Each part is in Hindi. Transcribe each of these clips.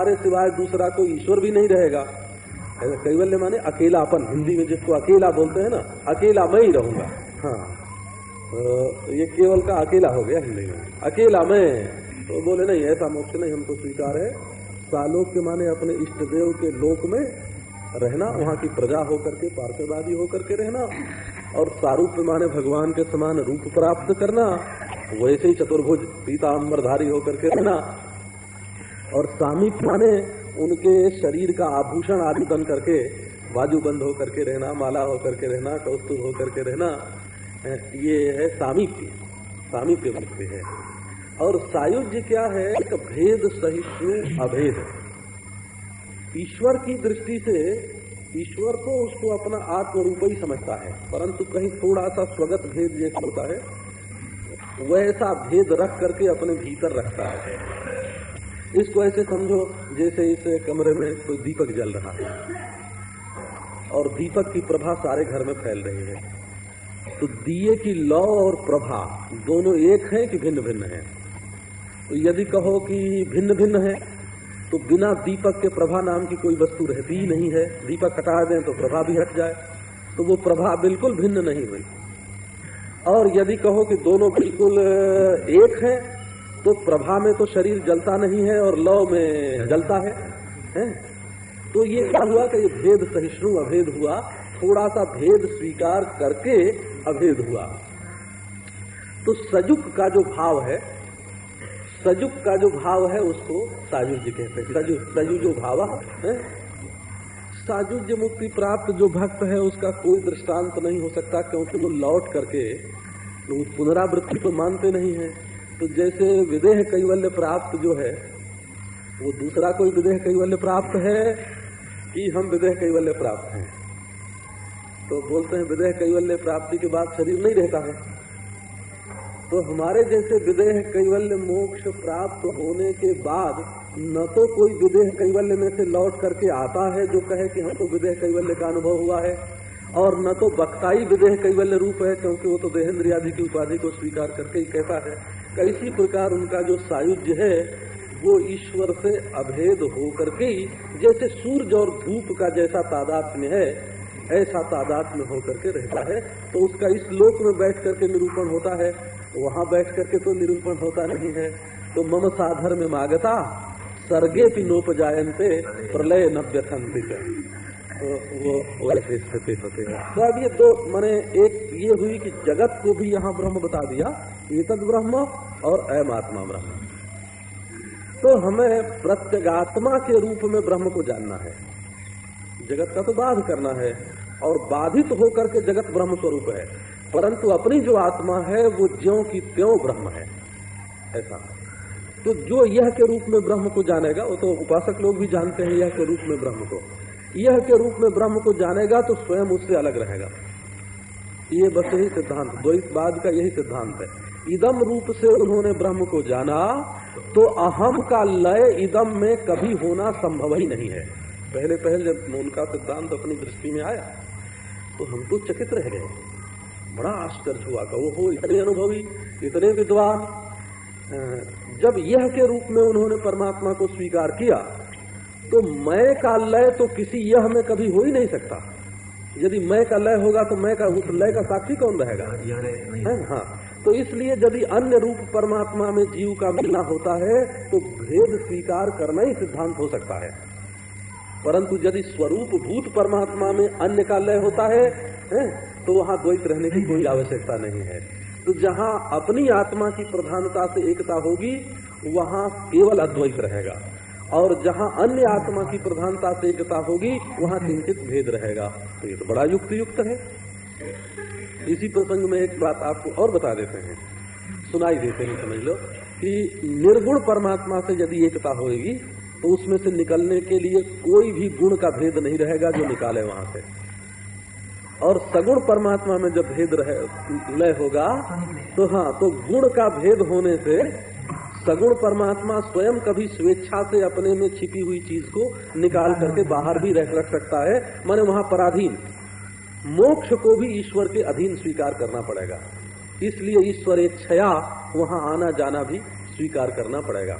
हमारे सिवाय दूसरा कोई ईश्वर भी नहीं रहेगा। कैवल्य माने अकेलापन, हिंदी में जिसको अकेला बोलते हैं ना, अकेला मैं ही रहूँगा। हाँ। तो ये केवल का अकेला हो गया हिंदी में। अकेला मैं। तो बोले, नहीं, ऐसा मोक्ष नहीं हमको स्वीकार है। सालोक के माने अपने इष्ट देव के लोक में रहना, वहाँ की प्रजा होकर के पार्थिवादी होकर के रहना, और सारूप माने भगवान के समान रूप प्राप्त करना, वैसे ही चतुर्भुज पीताम्बरधारी होकर के रहना। और सामीप माने उनके शरीर का आभूषण आदि बन करके बाजू बंद होकर के रहना, माला होकर के रहना, कौस्तुभ होकर के रहना ये है सामीप्य। सामीप्य बनते हैं। और सायुज्य क्या है? एक भेद सहित अभेद ईश्वर की दृष्टि से ईश्वर तो उसको अपना आत्मरूप ही समझता है, परंतु कहीं थोड़ा सा स्वगत भेद जैसा होता है वह वैसा भेद रख करके अपने भीतर रखता है। इसको ऐसे समझो जैसे इस कमरे में कोई दीपक जल रहा है। और दीपक की प्रभा सारे घर में फैल रही है। तो दिए की लौ और प्रभा दोनों एक है कि भिन्न भिन्न है? तो यदि कहो कि भिन्न भिन्न है तो बिना दीपक के प्रभा नाम की कोई वस्तु रहती ही नहीं है। दीपक हटा दें तो प्रभा भी हट जाए। तो वो प्रभा बिल्कुल भिन्न नहीं हुई। और यदि कहो कि दोनों बिल्कुल एक है तो प्रभा में तो शरीर जलता नहीं है और लव में जलता है, है? तो ये क्या हुआ कि ये भेद सहिष्णु अभेद हुआ थोड़ा सा भेद स्वीकार करके अभेद हुआ। तो सजुक का जो भाव है सजुक का जो भाव है उसको सायुज्य कहते हैं। सजु सजु जो भाव है? साजुज्य मुक्ति प्राप्त जो भक्त है उसका कोई दृष्टांत नहीं हो सकता क्योंकि वो लौट करके तो पुनरावृत्ति को मानते नहीं है। तो जैसे विदेह कैवल्य प्राप्त जो है, वो दूसरा कोई विदेह कैवल्य प्राप्त है कि हम विदेह कैवल्य प्राप्त हैं? तो बोलते हैं विदेह कैवल्य प्राप्ति के बाद शरीर नहीं रहता है। तो हमारे जैसे विदेह कैवल्य मोक्ष प्राप्त होने के बाद न तो कोई विदेह कैवल्य में से लौट करके आता है जो कहे कि हमको विदेह कैवल्य का अनुभव हुआ है। और न तो बक्ताई विदेह कैवल्य रूप है, क्योंकि वो तो देहेंद्र आदि की उपाधि को स्वीकार करके ही कहता है। इसी प्रकार उनका जो सायुज्य है, वो ईश्वर से अभेद हो करके ही, जैसे सूर्य और धूप का जैसा तादात्म्य है, ऐसा तादात्म्य होकर के रहता है। तो उसका इस लोक में बैठ करके निरूपण होता है वहाँ बैठ करके तो निरूपण होता नहीं है। तो मम साधर में मागता, सर्गे भी नोपजायंते प्रलय नव्य तो वो वैसे स्थिति होते हैं। तो अब ये दो, मैंने एक ये हुई कि जगत को भी यहाँ ब्रह्म बता दिया ये तद ब्रह्म और अयमात्मा ब्रह्म। तो हमें प्रत्यगात्मा के रूप में ब्रह्म को जानना है। जगत का तो बाध करना है और बाधित होकर के जगत ब्रह्म स्वरूप है। परंतु अपनी जो आत्मा है, वो ज्यो की त्यों ब्रह्म है। ऐसा। तो जो यह के रूप में ब्रह्म को जानेगा, वो तो उपासक लोग भी जानते हैं यह के रूप में ब्रह्म को। यह के रूप में ब्रह्म को जानेगा तो स्वयं उससे अलग रहेगा। ये बस यही सिद्धांत। द्वैतवाद का यही सिद्धांत है। इदम रूप से उन्होंने ब्रह्म को जाना तो अहम का लय इदम में कभी होना संभव ही नहीं है। पहले पहले जब उनका सिद्धांत अपनी दृष्टि में आया तो हम तो चकित रह गए। बड़ा आश्चर्य हुआ का वो हो इतने अनुभवी इतने विद्वान। जब यह के रूप में उन्होंने परमात्मा को स्वीकार किया तो मैं का लय तो किसी यह में कभी हो ही नहीं सकता। यदि मैं का लय होगा तो मैं का उस लय का साक्षी कौन रहेगा? है हाँ। तो इसलिए यदि अन्य रूप परमात्मा में जीव का मिलना होता है तो भेद स्वीकार करना ही सिद्धांत हो सकता है। परंतु यदि स्वरूप भूत परमात्मा में अन्य का लय होता है, है तो वहाँ द्वैत रहने की कोई आवश्यकता नहीं है। तो जहाँ अपनी आत्मा की प्रधानता से एकता होगी वहाँ केवल अद्वैत रहेगा। और जहाँ अन्य आत्मा की प्रधानता से एकता होगी वहाँ किंचित भेद रहेगा। तो ये तो बड़ा युक्त युक्त है। इसी प्रसंग में एक बात आपको और बता देते हैं। सुनाई देते हैं, समझ लो, कि निर्गुण परमात्मा से यदि एकता होगी तो उसमें से निकलने के लिए कोई भी गुण का भेद नहीं रहेगा जो निकाले वहाँ से। और सगुण परमात्मा में जब भेद रहे, लय होगा तो हाँ तो गुण का भेद होने से सगुण परमात्मा स्वयं कभी स्वेच्छा से अपने में छिपी हुई चीज़ को निकाल करके बाहर भी रख रख सकता है। माने वहाँ पराधीन। मोक्ष को भी ईश्वर के अधीन स्वीकार करना पड़ेगा। इसलिए ईश्वर इच्छया वहाँ आना जाना भी स्वीकार करना पड़ेगा।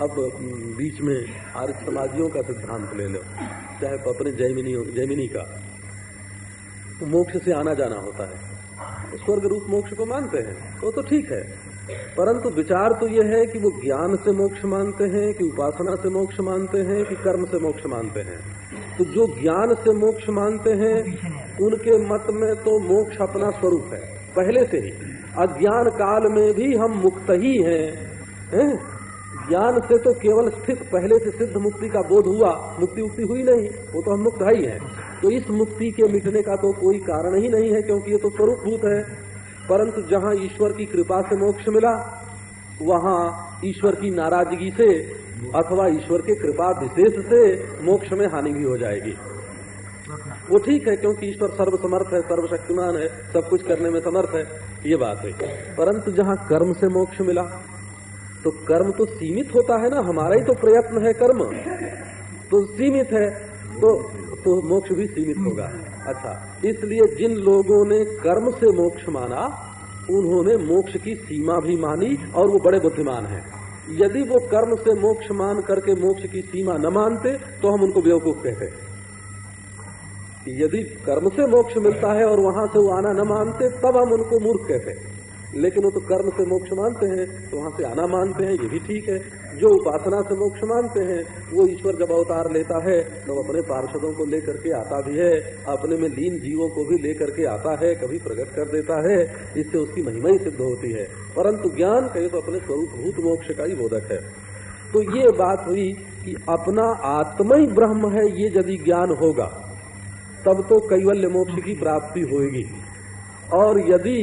अब बीच में आर्य समाजियों का सिद्धांत ले लो, चाहे अपने जैमिनी जैमिनी का। तो मोक्ष से आना जाना होता है। स्वर्ग रूप मोक्ष को मानते हैं, वो तो ठीक है। परंतु विचार तो ये है कि वो ज्ञान से मोक्ष मानते हैं, कि उपासना से मोक्ष मानते हैं, कि कर्म से मोक्ष मानते हैं। तो जो ज्ञान से मोक्ष मानते हैं, उनके मत में तो मोक्ष अपना स्वरूप है। पहले से ही। अज्ञान काल में भी हम मुक्त ही हैं, है? ज्ञान से तो केवल स्थित, पहले से सिद्ध मुक्ति का बोध हुआ। मुक्ति उक्ति हुई नहीं, वो तो हम मुक्त ही है तो इस मुक्ति के मिटने का तो कोई कारण ही नहीं है, क्योंकि ये तो स्वरूप भूत है। परंतु जहाँ ईश्वर की कृपा से मोक्ष मिला, वहाँ ईश्वर की नाराज़गी से अथवा ईश्वर की कृपा विशेष से मोक्ष में हानि भी हो जाएगी। वो ठीक है, क्योंकि ईश्वर सर्वसमर्थ है, सर्वशक्तिमान है, सब कुछ करने में समर्थ है, ये बात है। परंतु जहाँ कर्म से मोक्ष मिला तो कर्म तो सीमित होता है ना, हमारा ही तो प्रयत्न है कर्म। तो सीमित है तो तो मोक्ष भी सीमित होगा। अच्छा इसलिए जिन लोगों ने कर्म से मोक्ष माना, उन्होंने मोक्ष की सीमा भी मानी और वो बड़े बुद्धिमान हैं। यदि वो कर्म से मोक्ष मान करके मोक्ष की सीमा न मानते तो हम उनको बेवकूफ़ कहते यदि कर्म से मोक्ष मिलता है और वहाँ से वो आना न मानते, तब हम उनको मूर्ख कहते लेकिन वो तो कर्म से मोक्ष मानते हैं तो वहाँ से आना मानते हैं, ये भी ठीक है। जो उपासना से मोक्ष मानते हैं, वो ईश्वर जब अवतार लेता है तो अपने पार्षदों को लेकर के आता भी है, अपने में लीन जीवों को भी लेकर के आता है, कभी प्रकट कर देता है, इससे उसकी महिमा ही सिद्ध होती है। परंतु ज्ञान कहे तो अपने स्वरूप भूत मोक्ष का ही बोधक है। तो ये बात हुई कि अपना आत्मा ही ब्रह्म है, ये यदि ज्ञान होगा, तब तो कैवल्य मोक्ष की प्राप्ति होगी और यदि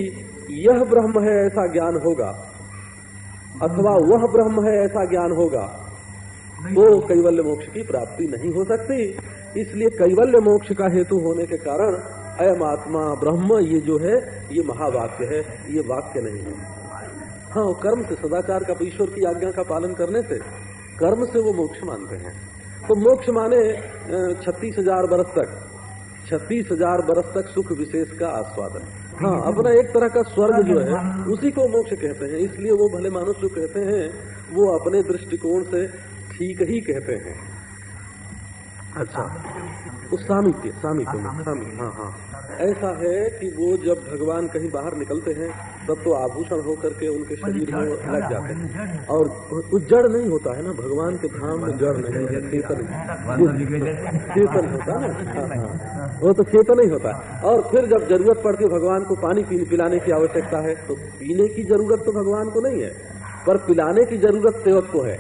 यह ब्रह्म है ऐसा ज्ञान होगा अथवा वह ब्रह्म है ऐसा ज्ञान होगा तो कैवल्य मोक्ष की प्राप्ति नहीं हो सकती। इसलिए कैवल्य मोक्ष का हेतु होने के कारण अयम आत्मा ब्रह्म ये जो है ये महावाक्य है ये वाक्य नहीं है। हाँ कर्म से सदाचार का ईश्वर की आज्ञा का पालन करने से कर्म से वो मोक्ष मानते हैं। तो मोक्ष माने छत्तीस हज़ार बरस तक छत्तीस हज़ार बरस तक सुख विशेष का आस्वादन। हाँ अपना एक तरह का स्वर्ग जो है। उसी को मोक्ष कहते हैं। इसलिए वो भले मानुष जो कहते हैं वो अपने दृष्टिकोण से ठीक ही कहते हैं। अच्छा। उस सामीप्य के में हाँ हाँ। ऐसा है कि वो जब भगवान कहीं बाहर निकलते हैं तब तो आभूषण होकर के उनके शरीर में लग जाते हैं? और वो जड़ नहीं होता है ना भगवान के धाम में जड़ नहीं है चेतन चेतन होता है ना? हाँ हाँ। वो तो चेतन ही होता है। और फिर जब ज़रूरत पड़ती है भगवान को पानी पिलाने की आवश्यकता है तो पीने की ज़रूरत तो भगवान को नहीं है पर पिलाने की ज़रूरत सेवक को है।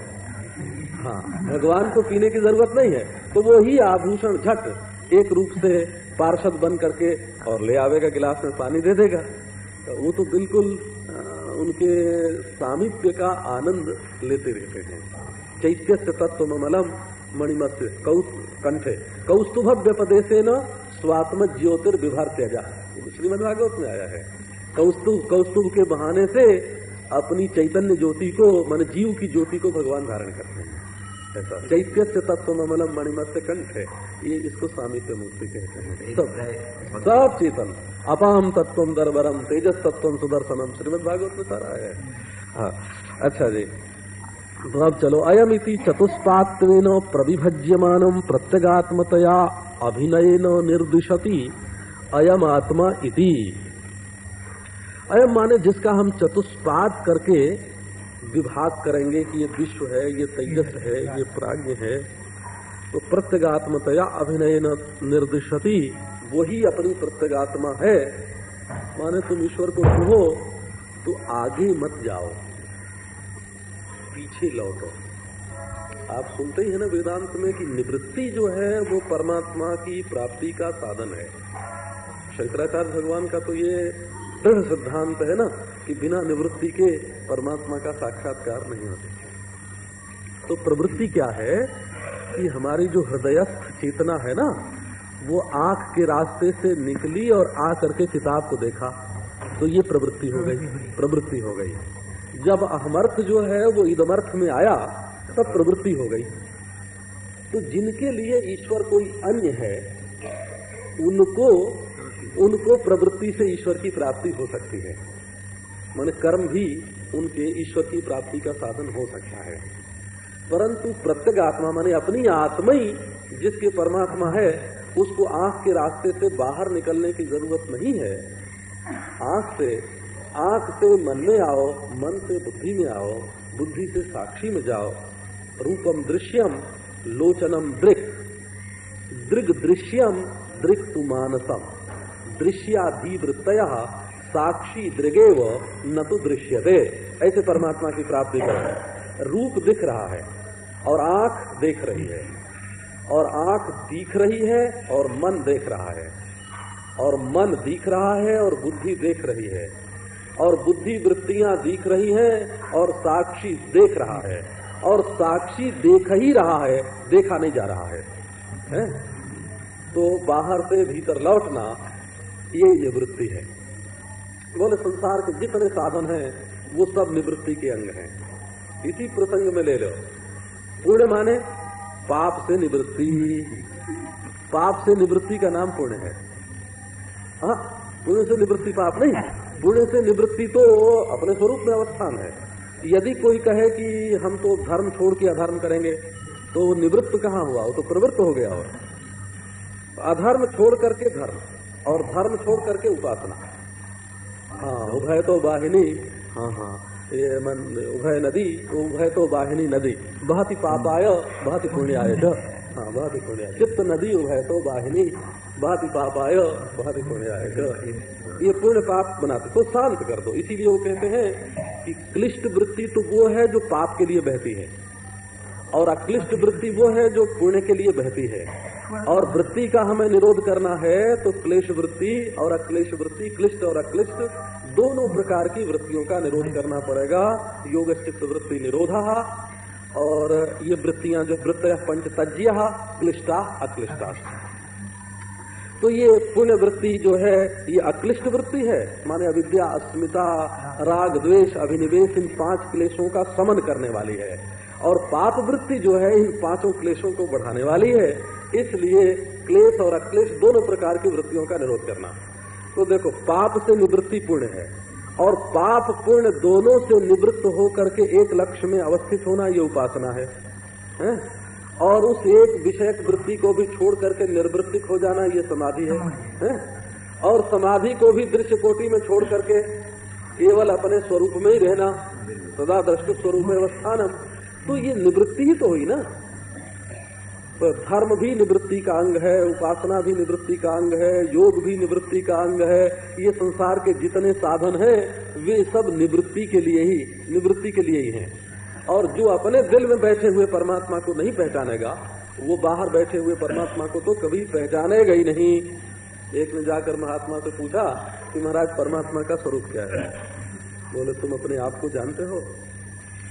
हाँ भगवान को पीने की ज़रूरत नहीं है तो वो ही आभूषण झट एक रूप से पार्षद बन करके और ले आवेगा गिलास में पानी दे देगा। वो तो बिल्कुल उनके सामिप्य का आनंद लेते रहते हैं। चैत्य तत्व ममलम मणिमत्स्य कौस कंठे। कौस्तुभ व्यपदेश न स्वात्म ज्योतिर्विभर त्यजा श्रीमद भागवत में आया है। कौस्तुभ कौस्तुभ के बहाने से अपनी चैतन्य ज्योति को मन जीव की ज्योति को भगवान धारण करते हैं। ऐसा। चैत्य तत्व ममलम मणिमत्स्य कंठ। है ये इसको सामिप्य मूर्ति कहते हैं। सब। सब चेतन। अपाम तत्व दरबरम तेजस तत्व सुदर्शनम श्रीमद भागवत में सारा है। हाँ अच्छा जी। तो अब चलो अयम इति चतुष्पात्वेन प्रविभज्यमानम प्रत्यगात्मतया अभिनयन निर्दिशति अयम आत्मा इति। अयम माने जिसका हम चतुष्पात करके विभाग करेंगे कि ये विश्व है, ये तेजस है, ये प्राज्ञ है तो प्रत्यगात्मतया अभिनय निर्दिशति वही अपनी प्रत्यगात्मा है। माने तुम ईश्वर को कहो तो आगे मत जाओ। पीछे लौटो। आप सुनते ही है ना वेदांत में कि निवृत्ति जो है, वो परमात्मा की प्राप्ति का साधन है। शंकराचार्य भगवान का तो ये दृढ़ सिद्धांत है ना, कि बिना निवृत्ति के परमात्मा का साक्षात्कार नहीं होता। तो प्रवृत्ति क्या है? कि हमारी जो हृदयस्थ चेतना है ना वो आँख के रास्ते से निकली और आ करके किताब को देखा तो ये प्रवृत्ति हो गई, प्रवृत्ति हो गई। जब अहमर्थ जो है, वो इदमर्थ में आया, तब प्रवृत्ति हो गई। तो जिनके लिए ईश्वर कोई अन्य है, उनको उनको प्रवृत्ति से ईश्वर की प्राप्ति हो सकती है। मान कर्म भी उनके ईश्वर की प्राप्ति का साधन हो सकता है। परंतु प्रत्येक आत्मा माने अपनी आत्मा ही जिसके परमात्मा है उसको आँख के रास्ते से बाहर निकलने की ज़रूरत नहीं है। आँख से आँख से मन में आओ, मन से बुद्धि में आओ, बुद्धि से साक्षी में जाओ। रूपम दृश्यम, लोचनम दृक। दृग दृश्यम, दृक तु मानसम। दृश्याधीवृत्तय साक्षी दृगेव, न तो दृश्यते। ऐसे परमात्मा की प्राप्ति करें। रूप दिख रहा है और आँख देख रही है। और आँख दिख रही है और मन देख रहा है। और मन दिख रहा है और बुद्धि देख रही है। और बुद्धि वृत्तियाँ दिख रही हैं और साक्षी देख रहा है। और साक्षी देख ही रहा है देखा नहीं जा रहा है, है? तो बाहर से भीतर लौटना ये निवृत्ति है। बोले संसार के जितने साधन हैं वो सब निवृत्ति के अंग हैं। इसी प्रसंग में ले लो। पूर्ण माने पाप से निवृत्ति। पाप से निवृत्ति का नाम पुण्य है। हाँ पुण्य से निवृत्ति पाप नहीं पुण्य से निवृत्ति तो अपने स्वरूप में अवस्थान है। यदि कोई कहे कि हम तो धर्म छोड़ के अधर्म करेंगे तो निवृत्त कहाँ हुआ? वो तो प्रवृत्त हो गया और। अधर्म छोड़ करके धर्म और धर्म छोड़ करके उपासना। हाँ उभय तो वाहिनी। हाँ हाँ। ये मन उभय नदी, उभय तो वाहिनी नदी। बहुत ही पापाय, बहुत पुण्याय हाँ बहुत पुण्याय। चित्त नदी, उभय तो वाहिनी बहुत पापाय, बहुत पुण्याय ये पुण्य पाप बनाते तो शांत कर दो। इसीलिए वो कहते हैं कि क्लिष्ट वृत्ति तो वो है जो पाप के लिए बहती है। और अक्लिष्ट वृत्ति वो है जो पुण्य के लिए बहती है। और वृत्ति का हमें निरोध करना है तो क्लेश वृत्ति और अक्लेश वृत्ति, क्लिष्ट और अक्लिष्ट दोनों प्रकार की वृत्तियों का निरोध करना पड़ेगा। योग चित्त वृत्ति निरोधा और ये वृत्तियाँ जो वृत्त पंच तज्य क्लिष्टा, अक्लिष्टा। तो ये पुण्य वृत्ति जो है, ये अक्लिष्ट वृत्ति है। माने अविद्या, अस्मिता, राग, द्वेष, अभिनिवेश, इन पाँच क्लेशों का समन करने वाली है। और पाप वृत्ति जो है, इन पाँचों क्लेशों को बढ़ाने वाली है। इसलिए क्लेश और अक्लेश दोनों प्रकार की वृत्तियों का निरोध करना। तो देखो पाप से निवृत्ति पुण्य है और पाप पुण्य दोनों से निवृत्त होकर के एक लक्ष्य में अवस्थित होना ये उपासना है, है? और उस एक विषयक वृत्ति को भी छोड़ करके निर्वृत्तिक हो जाना ये समाधि है, है? और समाधि को भी दृश्य कोटि में छोड़ करके केवल अपने स्वरूप में ही रहना सदा दृष्टि स्वरूप में अवस्थान तो ये निवृत्ति ही तो हुई ना तो धर्म भी निवृत्ति का अंग है, उपासना भी निवृत्ति का अंग है, योग भी निवृत्ति का अंग है, ये संसार के जितने साधन हैं, वे सब निवृत्ति के लिए ही, निवृत्ति के लिए ही हैं। और जो अपने दिल में बैठे हुए परमात्मा को नहीं पहचानेगा, वो बाहर बैठे हुए परमात्मा को तो कभी पहचानेगा ही नहीं। एक ने जाकर महात्मा से पूछा कि महाराज, परमात्मा का स्वरूप क्या है? बोले, तुम अपने आप को जानते हो?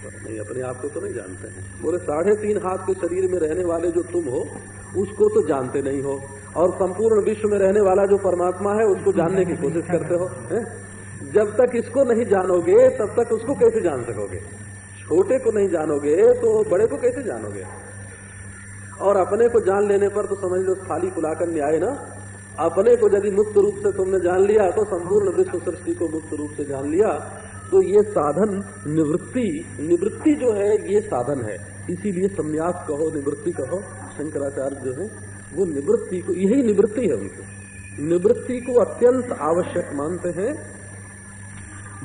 नहीं, अपने आप को तो नहीं जानते हैं। बोले, साढ़े तीन हाथ के शरीर में रहने वाले जो तुम हो, उसको तो जानते नहीं हो। और संपूर्ण विश्व में रहने वाला जो परमात्मा है, उसको जानने की कोशिश करते हो, है? जब तक इसको नहीं जानोगे, तब तक उसको कैसे जान सकोगे? छोटे को नहीं जानोगे तो बड़े को कैसे जानोगे? और अपने को जान लेने पर तो समझ लो, थाली फुलाकर न्याय ना। अपने को यदि मुक्त रूप से तुमने जान लिया तो संपूर्ण विश्व सृष्टि को मुक्त रूप से जान लिया। तो ये साधन निवृत्ति निवृत्ति जो है, ये साधन है। इसीलिए संन्यास कहो, निवृत्ति कहो, शंकराचार्य जो है, वो निवृत्ति को, यही निवृत्ति है उनको। निवृत्ति को अत्यंत आवश्यक मानते हैं।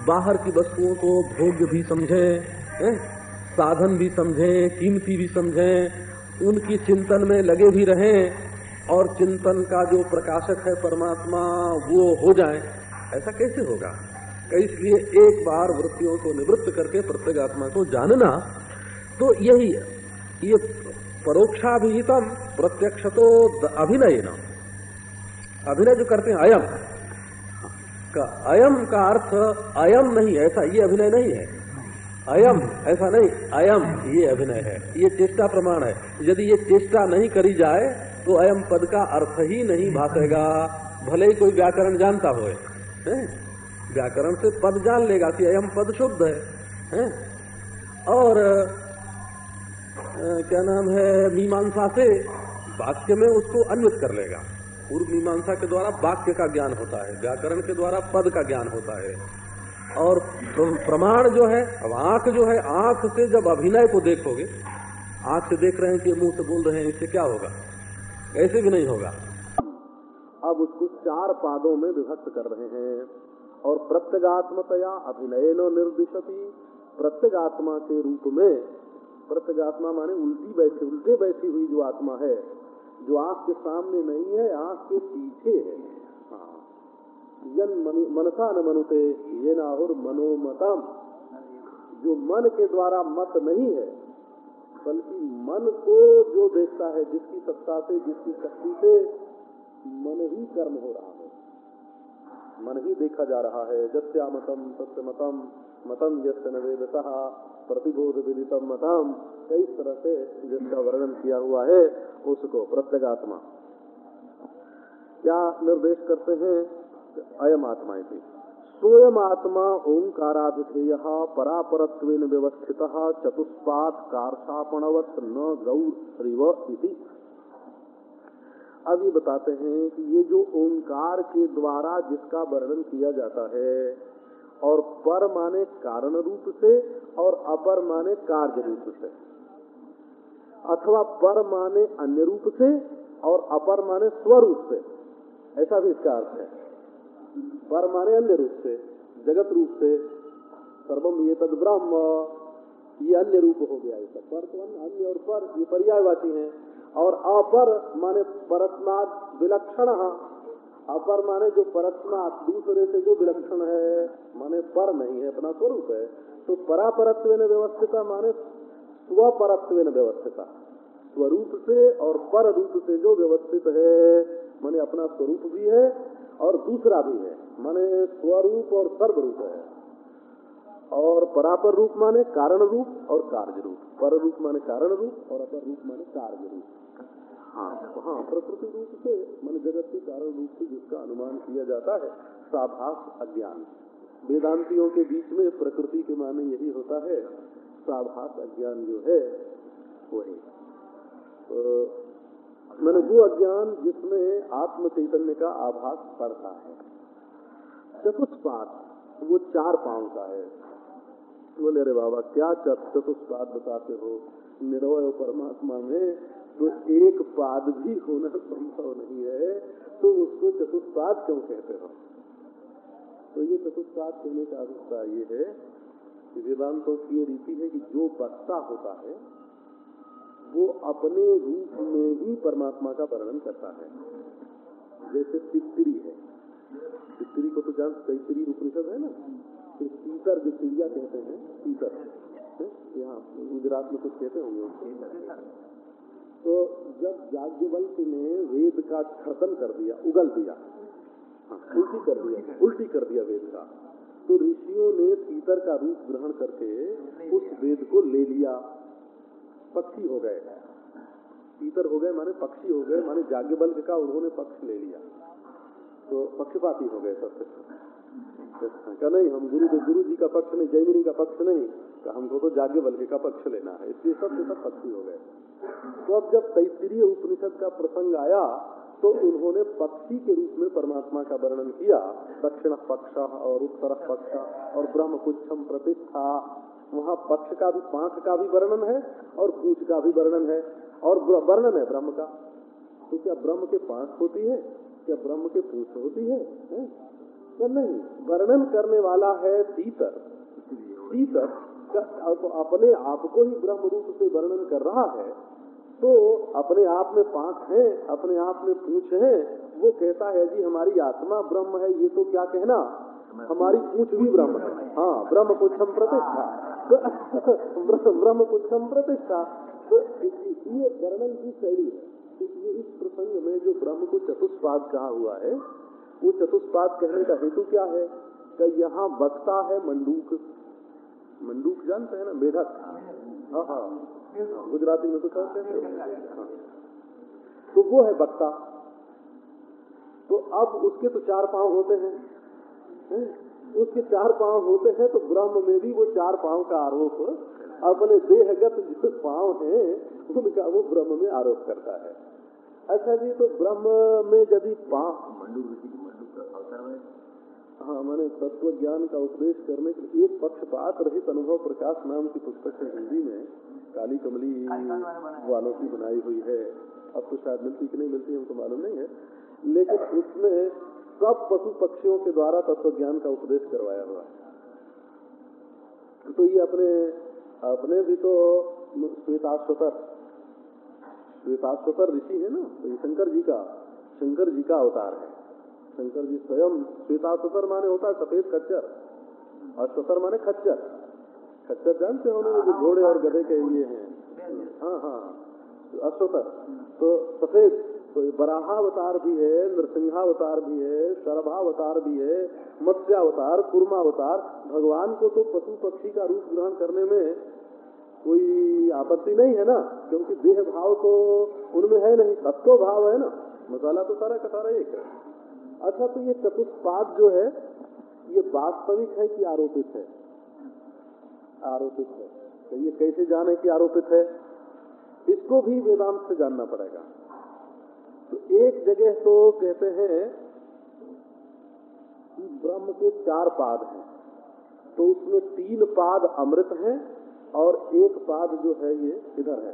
बाहर की वस्तुओं को भोग्य भी समझे साधन भी समझे, कीमती भी समझे, उनकी चिंतन में लगे भी रहें, और चिंतन का जो प्रकाशक है परमात्मा, वो हो जाए। ऐसा कैसे होगा? इसलिए एक बार वृत्तियों को निवृत्त करके प्रत्येक आत्मा को जानना तो यही है। ये परोक्षाभिहितम प्रत्यक्ष तो अभिनय न अभिनय जो करते हैं, अयम। का अयम का अर्थ अयम नहीं ऐसा ये अभिनय नहीं है। अयम, ऐसा नहीं, अयम ये अभिनय है। ये चेष्टा प्रमाण है। यदि ये चेष्टा नहीं करी जाए तो अयम पद का अर्थ ही नहीं भाषेगा भले ही कोई व्याकरण जानता हो? व्याकरण से पद जान लेगा कि अयम पद शुद्ध है, है? और क्या नाम है मीमांसा से वाक्य में उसको अन्वित कर लेगा। पूर्व मीमांसा के द्वारा वाक्य का ज्ञान होता है व्याकरण के द्वारा पद का ज्ञान होता है। और प्रमाण जो है अब आँख जो है आँख से जब अभिनय को देखोगे आँख से देख रहे हैं कि मुँह से बोल रहे हैं इससे क्या होगा? ऐसे भी नहीं होगा। अब उसको चार पादों में विभक्त कर रहे हैं। और प्रत्यगात्मतया अभिनय न निर्दिशती। प्रत्यगात्मा के रूप में, प्रत्यगात्मा माने उल्टी बैठी, उल्टे बैठी हुई जो आत्मा है, जो आँख के सामने नहीं है, आँख के पीछे है। हाँ। यन मनसा न मनुते, ये नाहुर मनोमतम। जो मन के द्वारा मत नहीं है, बल्कि मन को जो देखता है, जिसकी सत्ता से, जिसकी शक्ति से, मन ही कर्म हो रहा है। मन ही देखा जा रहा है। जस्या मतम सत्य मतम मतम यस्य नवेदतः प्रतिबोध विदितम मतम। कई तरह से जिसका वर्णन किया हुआ है, उसको प्रत्यगात्मा। क्या निर्देश करते हैं? अयम आत्मा थी स्वयं आत्मा ओंकाराभिधेय परापरत्व व्यवस्थित चतुष्पाद कारसापणवत न गौरिव इति। अब ये बताते हैं कि ये जो ओंकार के द्वारा जिसका वर्णन किया जाता है, और पर माने कारण रूप से और अपर माने कार्य रूप से, अथवा पर माने अन्य रूप से और अपर माने स्वरूप से, ऐसा भी इसका अर्थ है। पर माने अन्य रूप से, जगत रूप से, सर्वम ये तद ब्रह्म, ये अन्य रूप हो गया इसका पर तो अन्य और पर ये पर्यायवाची हैं। और अपर माने परस्मात विलक्षण। अपर माने जो परस्मात, दूसरे से जो विलक्षण है, माने पर नहीं है, अपना स्वरूप है तो परापरत्व व्यवस्थिता माने स्वपरत्व व्यवस्थिता। स्वरूप से और पर रूप से जो व्यवस्थित है, माने अपना स्वरूप भी है और दूसरा भी है, माने स्वरूप और सर्वरूप है। और परापर रूप माने कारण रूप और कार्य रूप। पर रूप माने कारण रूप और अपर रूप माने कार्य रूप। हाँ हाँ प्रकृति रूप से, मन जगत के कारण रूप से जिसका अनुमान किया जाता है, साभास अज्ञान। वेदांतियों के बीच में प्रकृति के माने यही होता है, साभास अज्ञान जो है, वही। मैंने वो अज्ञान जिसमें आत्म चैतन्य का आभास पड़ता है। चतुष्पात वो चार पाँव का है। बोले, अरे बाबा, क्या चतुष्पाद बताते हो? निर्वय परमात्मा में तो एक पाद भी होना संभव नहीं है तो उसको चतुष्पाद क्यों कहते हो तो ये चतुष्पाद कहने का अभिप्राय ये है कि वेदांतों की रीति है कि जो वक्ता होता है, वो अपने रूप में ही परमात्मा का वर्णन करता है। जैसे तित्री है। तित्री को तो जान तैतरी उपनिषद है ना? फिर तीतर जो चिड़िया कहते हैं तीतर यहाँ गुजरात में कुछ कहते होंगे। तो जब याज्ञवल्क ने वेद का छर्दन कर दिया उगल दिया हाँ, उल्टी कर दिया उल्टी कर दिया वेद का तो ऋषियों ने तीतर का रूप ग्रहण करके उस वेद को ले लिया। पक्षी हो गए। तीतर हो गए माने पक्षी हो गए माने जाग्ञवल्क का उन्होंने पक्ष ले लिया। तो पक्षपाती हो गए सबसे कहा नहीं हम गुरु के गुरु जी का पक्ष नहीं जयमिनी का पक्ष नहीं। हमको तो जाग्ञ बल्कि का पक्ष लेना है। इसलिए सब सब पक्षी हो गए। तो अब जब तैतरीय उपनिषद का प्रसंग आया तो उन्होंने पक्षी के रूप में परमात्मा का वर्णन किया। दक्षिण पक्ष और उत्तर पक्ष और ब्रह्म पुच्छम प्रतिष्ठा। वहाँ पक्ष का भी पांख का भी वर्णन है और पूछ का भी वर्णन है और वर्णन है ब्रह्म का। तो क्या ब्रह्म के पांख होती है? क्या ब्रह्म के पूछ होती है, है? तो नहीं वर्णन करने वाला है तीतर। तीतर तो अपने आप को ही ब्रह्म रूप से वर्णन कर रहा है। तो अपने आप में पाँच है अपने आप में पूछ है वो कहता है जी हमारी आत्मा ब्रह्म है ये तो क्या कहना? हमारी पूछ भी ब्रह्म है। हाँ। ब्रह्म पुच्छम प्रतिष्ठा। ब्रह्म पुच्छम प्रतिष्ठा। तो ये वर्णन की शैली है। तो ये इस प्रसंग में जो ब्रह्म को चतुष्पाद कहा हुआ है वो चतुष्पाद कहने का हेतु क्या है? कि यहाँ वक्ता है मंडूक? मंडूक जानते हैं ना? मेढक। हाँ हाँ। गुजराती में तो कहते हैं। तो वो है वक्ता तो अब उसके तो चार पाँव होते हैं। है? उसके चार पाँव होते हैं तो ब्रह्म में भी वो चार पाँव का आरोप, अपने देहगत जो पाँव है, उनका वो ब्रह्म में आरोप करता है। अच्छा जी तो ब्रह्म में यदि पाँव मंडू हाँ मैंने तत्व ज्ञान का उपदेश करने के लिए एक पक्षपात रहित अनुभव प्रकाश नाम की पुस्तक है हिंदी में। काली कमली वालों की बनाई हुई है। अब तो शायद मिलती कि नहीं मिलती हमको मालूम नहीं है। लेकिन उसमें सब पशु पक्षियों के द्वारा तत्व ज्ञान का उपदेश करवाया हुआ है। तो ये अपने अपने भी तो श्वेताश्वतर श्वेताश्वतर ऋषि है ना? तो ये शंकर जी का शंकर जी का अवतार है। शंकर जी स्वयं श्वेताश्वतर माने होता है सफ़ेद खच्चर अश्वतर माने खच्चर। खच्चर जानते हो ना जो घोड़े और गधे के लिए हैं। हाँ हाँ। अश्वतर तो सफ़ेद तो बराहावतार भी है, नृसिंहावतार भी है, शरभावतार भी है, मत्स्यावतार, कुर्मावतार। भगवान को तो पशु पक्षी का रूप ग्रहण करने में कोई आपत्ति नहीं है ना, क्योंकि देह भाव तो उनमें है नहीं, तत्व भाव है ना। मसाला तो सारा का सारा एक है। अच्छा तो ये चतुष्पाद जो है, ये वास्तविक है कि आरोपित है? आरोपित है। तो ये कैसे जाने कि आरोपित है? इसको भी वेदांत से जानना पड़ेगा। तो एक जगह तो कहते हैं कि ब्रह्म के चार पाद हैं। तो उसमें तीन पाद अमृत हैं और एक पाद जो है ये इधर है।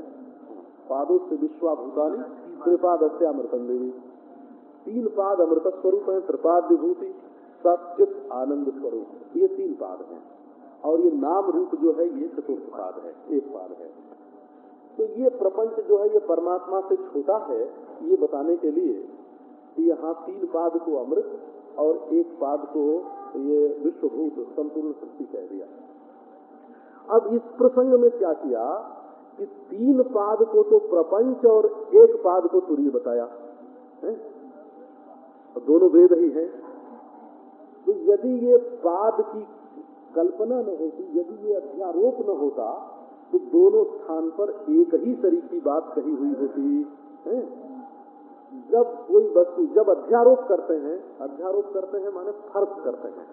पादों से विश्वाभूतानी त्रिपाद से अमृतम देवी। तीन पाद अमृत स्वरूप है त्रिपाद विभूति सचित आनंद स्वरूप। ये तीन पाद हैं। और ये नाम रूप जो है, ये चतुर्थ पाद है, एक पाद है। तो ये प्रपंच जो है, ये परमात्मा से छोटा है, ये बताने के लिए यहाँ तीन पाद को अमृत और एक पाद को ये विश्वभूत, संपूर्ण सृष्टि कह दिया। अब इस प्रसंग में क्या किया कि तीन पाद को तो प्रपंच और एक पाद को तुरीय बताया, है? दोनों वेद ही हैं। तो यदि ये पाद की कल्पना न होती यदि ये अध्यारोप न होता तो दोनों स्थान पर एक ही तरीके की बात कही हुई होती है? जब कोई वस्तु जब अध्यारोप करते हैं अध्यारोप करते हैं माने फ़र्ज़ करते हैं।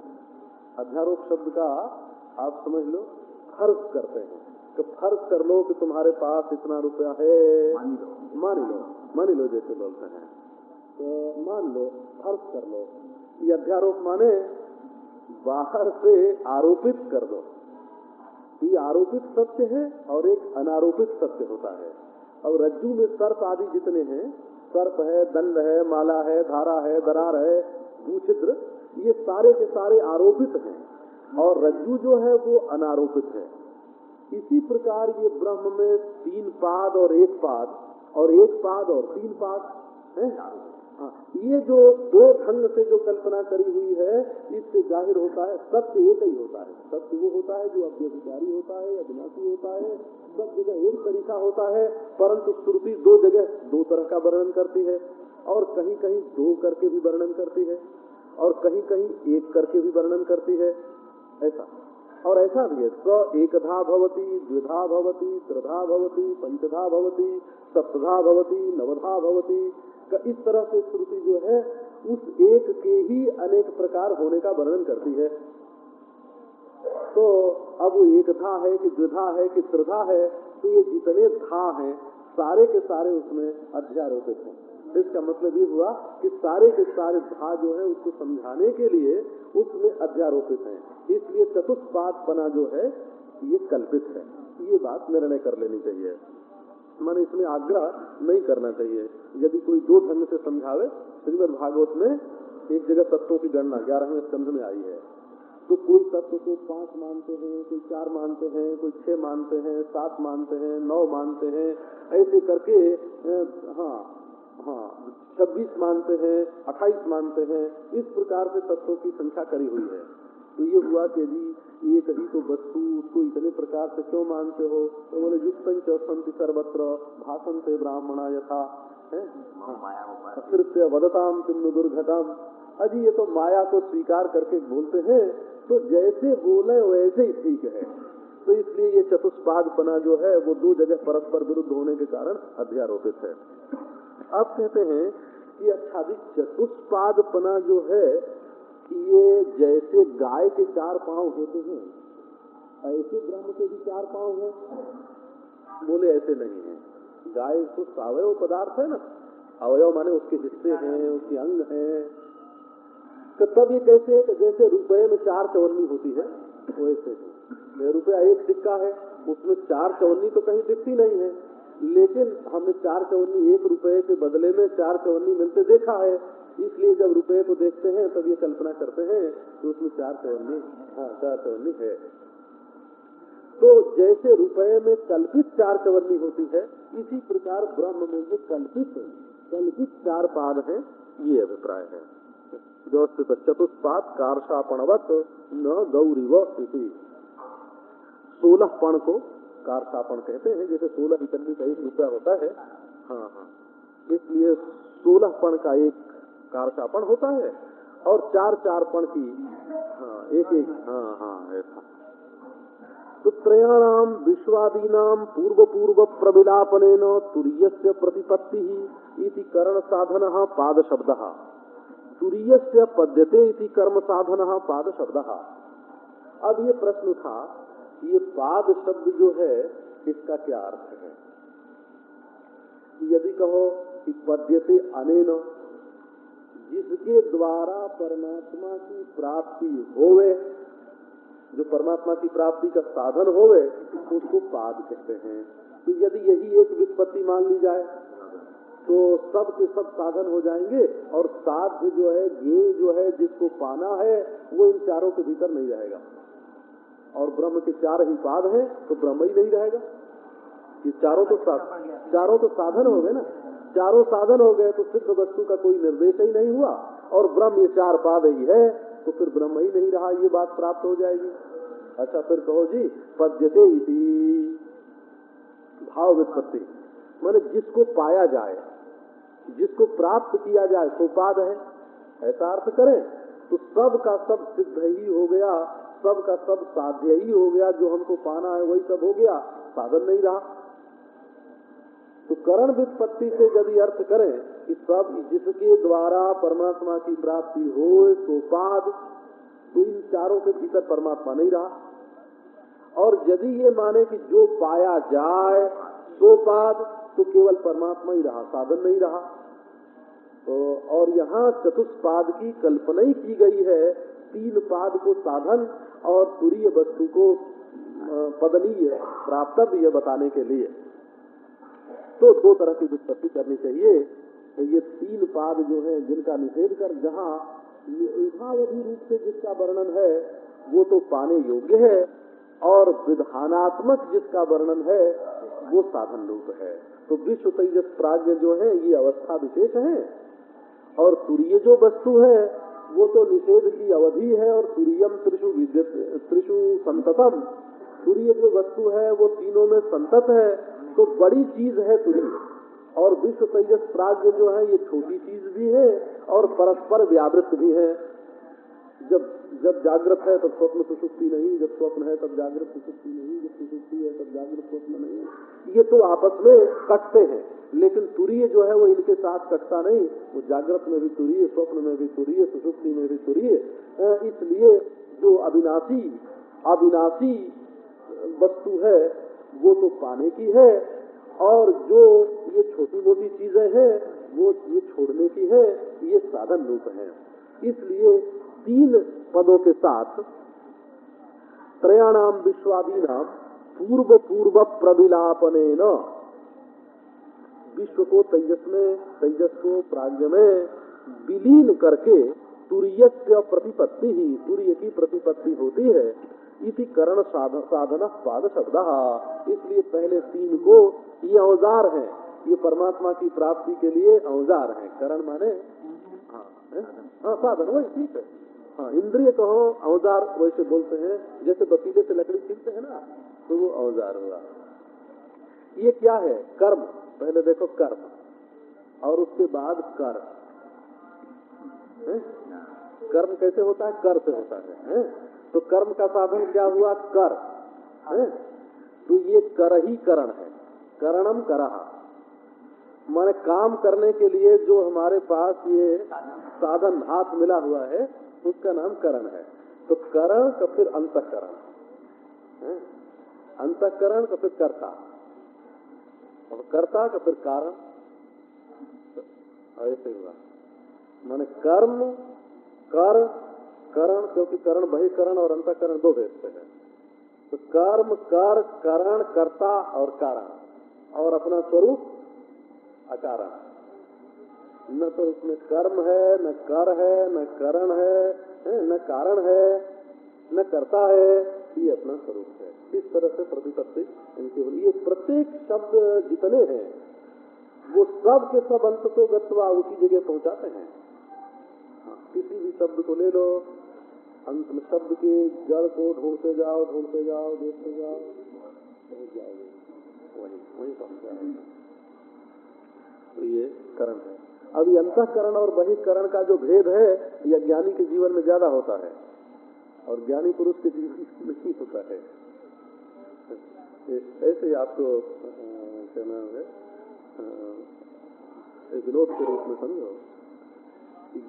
अध्यारोप शब्द का आप समझ लो फ़र्ज़ करते हैं। कि फ़र्ज़ कर लो कि तुम्हारे पास इतना रुपया है। मान लो। मान लो जैसे बोलते हैं। तो मान लो फ़र्ज़ कर लो। ये अध्यारोप माने बाहर से आरोपित कर दो। ये आरोपित सत्य है और एक अनारोपित सत्य होता है। और रज्जू में सर्प आदि जितने हैं, सर्प है, दंड है, माला है, धारा है, दरार है, भूछिद्र, ये सारे के सारे आरोपित हैं। और रज्जू जो है, वो अनारोपित है। इसी प्रकार ये ब्रह्म में तीन पाद और एक पाद, और एक पाद और तीन पाद है ये जो दो ढंग से जो कल्पना करी हुई है, इससे ज़ाहिर होता है, सत्य एक ही होता है। सत्य वो होता है जो अव्यभिचारी होता है अविनाशी होता है, सब जगह एक तरीका होता है, परंतु श्रुति दो जगह दो तरह का वर्णन करती है और कहीं कहीं दो करके भी वर्णन करती है और कहीं कहीं एक करके भी वर्णन करती है। ऐसा। और ऐसा भी है। स एकधा भवती, द्विधा भवती, त्रिधा भवती, पंचधा भवती, सप्तधा भवती, नवधा भवती इस तरह से श्रुति जो है, उस एक के ही अनेक प्रकार होने का वर्णन करती है। तो अब वो एक था है कि द्विधा है कि त्रिधा है तो ये जितने था हैं, सारे के सारे उसमें अध्यारोपित हैं। इसका मतलब ये हुआ कि सारे के सारे धा जो है, उसको समझाने के लिए उसमें अध्यारोपित हैं। इसलिए चतुष्पाद पना जो है, ये कल्पित है। ये बात निर्णय कर लेनी चाहिए। माने इसमें आग्रह नहीं करना चाहिए। यदि कोई दो ढंग से समझावे, श्रीमद भागवत में एक जगह तत्वों की गणना ग्यारहवें स्कंध में आई है। तो कोई तत्व को पाँच मानते हैं, कोई चार मानते हैं, कोई छह मानते हैं, सात मानते हैं, नौ मानते हैं, ऐसे करके हाँ हाँ छब्बीस मानते हैं, अट्ठाईस मानते हैं, इस प्रकार से तत्वों की संख्या करी हुई है। तो ये हुआ कि जी एक ही तो वस्तु उसको इतने प्रकार से क्यों मानते हो? तो बोले युक्त संति सर्वत्र भाषण से ब्राह्मणा यथा। है? कृत्य वदताम किम दुर्घटम अजी, ये तो माया को स्वीकार करके बोलते हैं तो जैसे बोले वैसे ही ठीक है। तो इसलिए ये चतुष्पाद पना जो है, वो दो जगह परस्पर विरुद्ध होने के कारण अध्यारोपित है। अब कहते हैं कि अच्छा चतुष्पाद पना जो है ये जैसे गाय के चार पाँव होते हैं, ऐसे ब्रह्म के भी चार पाँव हैं। बोले, ऐसे नहीं है। गाय तो सावयव पदार्थ है ना। अवयव माने उसके हिस्से हैं, उसके अंग हैं। तो तब ये कैसे जैसे रुपए में चार चवन्नी होती है वैसे है। रुपया एक सिक्का है, उसमें चार चवन्नी तो कहीं दिखती नहीं है। लेकिन हमने चार चवन्नी एक रुपए के बदले में चार चवन्नी मिलते देखा है। इसलिए जब रुपए को देखते हैं, तब ये कल्पना करते हैं कि उसमें चार चवन्नी हाँ चार चवन्नी है। तो जैसे रुपए में कल्पित चार चवन्नी होती है, इसी प्रकार ब्रह्म में जो कल्पित कल्पित चार पाद हैं, ये अभिप्राय है। व्यवस्थित चतुष्पाद कारसापणवत न गौरीव इति। सोलह पण को कारसापण कहते हैं, जैसे सोलह इकन्नी का एक रुपया होता है। हाँ हाँ। इसलिए सोलह पण का एक कारसापण होता है और चार चार पण की हाँ एक एक हाँ हाँ ऐसा। तो त्रयाणाम विश्वादीनाम पूर्व पूर्व प्रविलापन तुरीय से प्रतिपत्ति ही इति करण साधन पाद शब्द तुरीय से पद्यते इति कर्म साधन पाद शब्द अब ये प्रश्न था ये पाद शब्द जो है, इसका क्या अर्थ है? यदि कहो कि पद्यते अनेन जिसके द्वारा परमात्मा की प्राप्ति होवे, जो परमात्मा की प्राप्ति का साधन होवे, उसको पाद कहते हैं। तो यदि यही एक वित्पत्ति मान ली जाए तो सब के सब साधन हो जाएँगे और साध्य जो है, ये जो है जिसको पाना है, वो इन चारों के भीतर नहीं रहेगा। और ब्रह्म के चार ही पाद हैं तो ब्रह्म ही नहीं रहेगा। ये चारों तो चारों तो साधन हो गए ना। चारों साधन हो गए तो सिद्ध वस्तु का कोई निर्देश ही नहीं हुआ। और ब्रह्म ये चार पाद ही है तो फिर ब्रह्म ही नहीं रहा, ये बात प्राप्त हो जाएगी। अच्छा फिर कहो जी, पद्यते भाव वित्पत्ति माने जिसको पाया जाए, जिसको प्राप्त किया जाए तो पाद है। ऐसा अर्थ करें तो सब का सब सिद्ध ही हो गया सब का सब साध्य ही हो गया, जो हमको पाना है वही सब हो गया। साधन नहीं रहा। तो करण वित्पत्ति से यदि अर्थ करें कि सब जिसके द्वारा परमात्मा की प्राप्ति हो सोपाद तो इन चारों के भीतर परमात्मा नहीं रहा। और यदि ये माने कि जो पाया जाए सोपाद तो केवल परमात्मा ही रहा, साधन नहीं रहा। तो और यहाँ चतुष्पाद की कल्पना ही की गई है, तीन पाद को साधन और तुरीय वस्तु को पदनीय, प्राप्तव्य बताने के लिए। तो दो तरह की विस्पत्ति करनी चाहिए। तो ये तीन पाद जो है, जिनका निषेध कर, जहाँ यथावधि रूप से जिसका वर्णन है, वो तो पाने योग्य है, और विधानात्मक जिसका वर्णन है, वो साधन रूप है। तो विश्व तेजस प्राज्ञ जो है, ये अवस्था विशेष है, और सूर्य जो वस्तु है, वो तो निषेध की अवधि है, और सूर्यम त्रिशु त्रिशु संततम। सूर्य जो वस्तु है, वो तीनों में संतत है तो बड़ी चीज़ है तुरीय और विश्व तेजस प्राग्ञ जो है, ये छोटी चीज़ भी है और परस्पर व्यावृत भी है। जब जब जागृत है, तब स्वप्न सुसुप्ति नहीं। जब स्वप्न है, तब जागृत सुसुप्ति नहीं। जब सुसुप्ति है, तब जागृत स्वप्न नहीं। ये तो आपस में कटते हैं। लेकिन तुरीय जो है, वो इनके साथ कटता नहीं। वो जागृत में भी तुरीय स्वप्न में भी तुरीय सुसुप्ति में भी तुरीय इसलिए जो अविनाशी अविनाशी वस्तु है वो तो पाने की है, और जो ये छोटी मोटी चीज़ें हैं, वो ये छोड़ने की है, ये साधन रूप है। इसलिए तीन पदों के साथ त्रयाणाम विश्वादी नाम पूर्व पूर्व प्रविलापने न विश्व को तेजस में, तेजस को प्राग्ञ में विलीन करके तुरीय प्रतिपत्ति ही, तुरीय की प्रतिपत्ति होती है, इति करण साधन साधन पाद शब्द। इसलिए पहले तीन को ये औज़ार हैं। ये परमात्मा की प्राप्ति के लिए औज़ार हैं। करण माने? हाँ हाँ? साधन वही ठीक है। हाँ इंद्रिय कहो औज़ार वैसे बोलते हैं। जैसे बतीले से लकड़ी छीनते हैं ना तो वो औज़ार हुआ। ये क्या है? कर्म। पहले देखो कर्म। और उसके बाद कर कर्म कैसे होता है? कर से होता है, है? तो कर्म का साधन क्या हुआ? कर है? तो ये कर ही करण है। करणम करहा। माने काम करने के लिए जो हमारे पास ये साधन, हाथ मिला हुआ है, उसका नाम करण है। तो करण का फिर अंतकरण। अंतकरण का फिर कर्ता। और कर्ता का फिर कारण। ऐसे हुआ। माने कर्म, कर, करण, क्योंकि करण बहिकरण और अंतकरण दो भेद से है। तो कर्म कर करण कर्ता और कारण। और अपना स्वरूप अकारण। न तो उसमें कर्म है न कर है न करण है, न कारण है न करता है ये अपना स्वरूप है। इस तरह से प्रतिपत्ति इनकी ये प्रत्येक शब्द जितने हैं वो सब के सब अंत तो गत्वा उसी जगह पहुंचाते हैं। हाँ, किसी भी शब्द को ले लो अंत में शब्द के जड़ को ढूंढते जाओ ढूंढते जाओ, देखते जाओ। पहुँच जाओगे। वही वही पहुँच जाओगे तो ये करण है। ये अंतकरण और बहिकरण का जो भेद है यह ज्ञानी के जीवन में ज़्यादा होता है। और ज्ञानी पुरुष के जीवन में नहीं होता है। ऐसे आपको क्या नाम है? एक विनोद के रूप में समझो।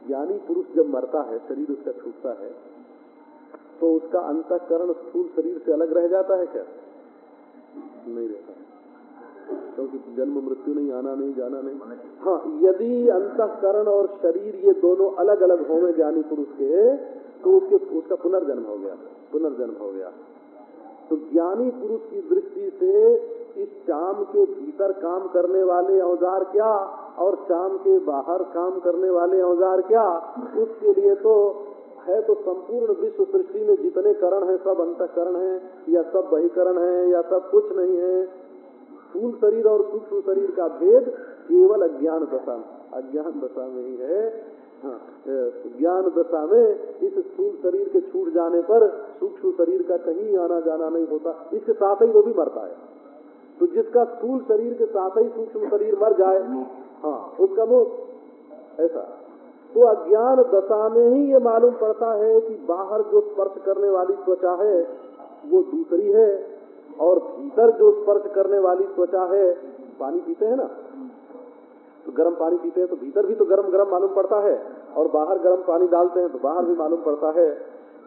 ज्ञानी पुरुष जब मरता है, शरीर उसका छूटता है तो उसका अंतकरण स्थूल शरीर से अलग रह जाता है क्या? नहीं रहता। क्योंकि जन्म मृत्यु नहीं, आना नहीं, जाना नहीं। हाँ यदि अंतकरण और शरीर ये दोनों अलग अलग होंगे ज्ञानी पुरुष के तो उसके, उसका पुनर्जन्म हो गया, पुनर्जन्म हो गया। तो ज्ञानी पुरुष की दृष्टि से इस शाम के भीतर काम करने वाले औज़ार क्या, और शाम के बाहर काम करने वाले औज़ार क्या, उसके लिए तो है तो संपूर्ण विश्व सृष्टि में जितने करण हैं सब अंतकरण हैं या सब बहिकरण हैं या सब कुछ नहीं है। स्थूल शरीर और सूक्ष्म शरीर का भेद केवल अज्ञान दशा अज्ञान दशा में ही है। हाँ, ज्ञान दशा में इस स्थूल शरीर के छूट जाने पर सूक्ष्म शरीर का कहीं आना जाना नहीं होता। इसके साथ ही वो भी मरता है। तो जिसका स्थूल शरीर के साथ ही सूक्ष्म शरीर मर जाए हाँ उसका मोह ऐसा। तो अज्ञान दशा में ही ये मालूम पड़ता है कि बाहर जो स्पर्श करने वाली त्वचा है, वो दूसरी है और भीतर जो स्पर्श करने वाली त्वचा है, पानी पीते हैं ना? तो गर्म पानी पीते हैं तो भीतर भी तो गर्म गर्म मालूम पड़ता है और बाहर गर्म पानी डालते हैं तो बाहर भी मालूम पड़ता है।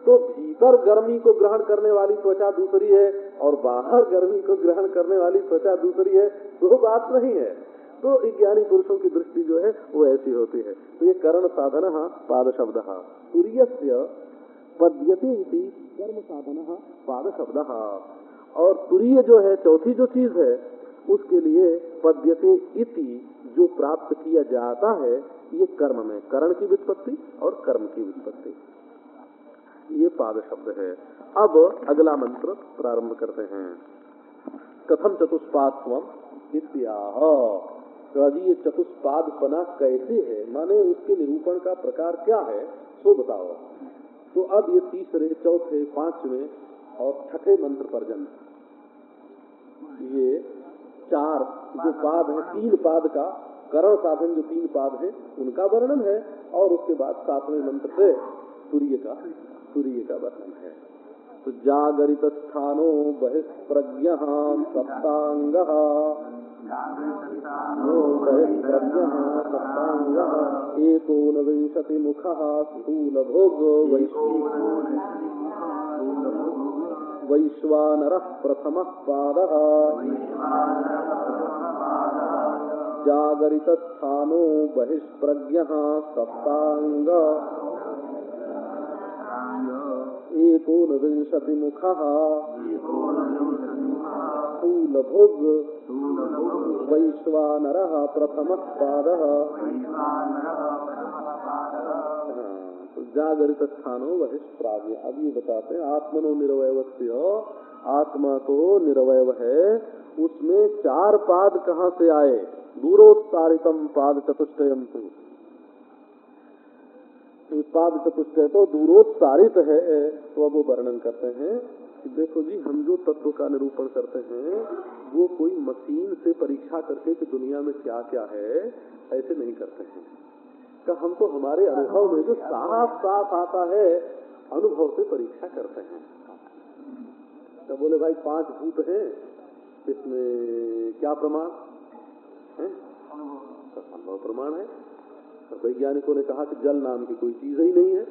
तो भीतर गर्मी को ग्रहण करने वाली त्वचा दूसरी है और बाहर गर्मी को ग्रहण करने वाली त्वचा दूसरी है तो बात नहीं है। तो ज्ञानी पुरुषों की दृष्टि जो है, वो ऐसी होती है। तो ये करण साधन पाद शब्द सूर्य पद्यते कर्म साधन पाद शब्द और तुरीय जो है, चौथी जो चीज़ है, उसके लिए पद्यते इति जो प्राप्त किया जाता है, ये कर्म में, करण की वित्पत्ति और कर्म की वित्पत्ति ये पाद शब्द है। अब अगला मंत्र प्रारंभ करते हैं। कथम इत्याह। तो ये चतुष्पाद बना कैसे है? माने उसके निरूपण का प्रकार क्या है, सो बताओ। तो अब ये तीसरे, चौथे, पांचवे और छठे मंत्र पर जन्म ये चार जो पाद है, तीन पाद का करण साधन, जो तीन पाद है, उनका वर्णन है और उसके बाद सातवें मंत्र से सूर्य का सूर्य का वर्णन है। तो जागरित स्थानो बहिष्प्रज्ञ सप्तांग। सप्तांग एकोन विंशति मुख स्थूल भोग वैश्वानर प्रथम पाद जागरित स्थानो बहिष्प्रज्ञ सप्तांग एकोन विंशति स्थूल भोग वैश्वानर प्रथम पाद। जागृत स्थानो वह प्राग्ञ अब ये बताते हैं आत्मनो निरवय आत्मा तो निरवय है। उसमें चार पाद कहाँ से आए? दूरोत्तारितम पाद चतुष्टयम पाद चतुष्टय तो दूरोत्सारित है तो अब वो वर्णन करते हैं। कि देखो जी, हम जो तत्व का निरूपण करते हैं, वो कोई मशीन से परीक्षा करके कि दुनिया में क्या क्या है, ऐसे नहीं करते हैं। का हमको हमारे अनुभव में जो साफ़ साफ़ आता है, अनुभव से परीक्षा करते हैं। तो बोले, भाई, पाँच भूत हैं, इसमें क्या प्रमाण है? अनुभव प्रमाण है। तो वैज्ञानिकों ने कहा कि जल नाम की कोई चीज़ ही नहीं है,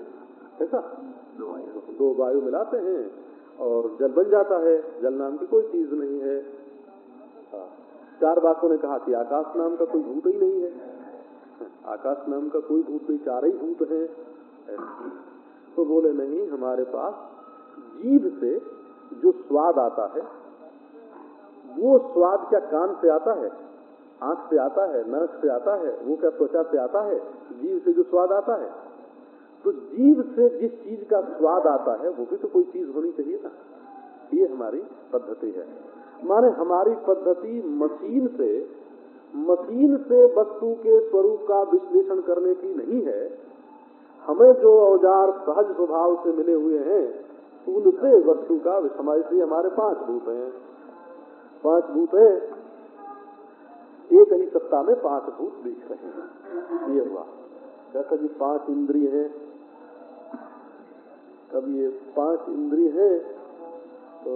ऐसा? दो वायु मिलाते हैं। और जल बन जाता है। जल नाम की कोई चीज़ नहीं है। हाँ। चार बातों ने कहा कि आकाश नाम का कोई भूत ही नहीं है। आकाश नाम का कोई भूत नहीं, चार ही भूत है। तो बोले, नहीं, हमारे पास जीव से जो स्वाद आता है, वो स्वाद क्या कान से आता है, आँख से आता है नाक से आता है, वो क्या त्वचा से आता है? जीव से जो स्वाद आता है तो जीव से जिस चीज़ का स्वाद आता है, वो भी तो कोई चीज़ होनी चाहिए ना। ये हमारी पद्धति है। माने हमारी पद्धति मशीन से मशीन से वस्तु के स्वरूप का विश्लेषण करने की नहीं है। हमें जो औज़ार सहज स्वभाव से मिले हुए हैं, उनसे वस्तु का हमारे से हमारे पाँच भूत हैं। पाँच भूत हैं। एक ही सत्ता में पाँच भूत दिख रहे हैं। ये हुआ। कैसा जी, पाँच इंद्रिय हैं। अब ये पाँच इंद्रिय है तो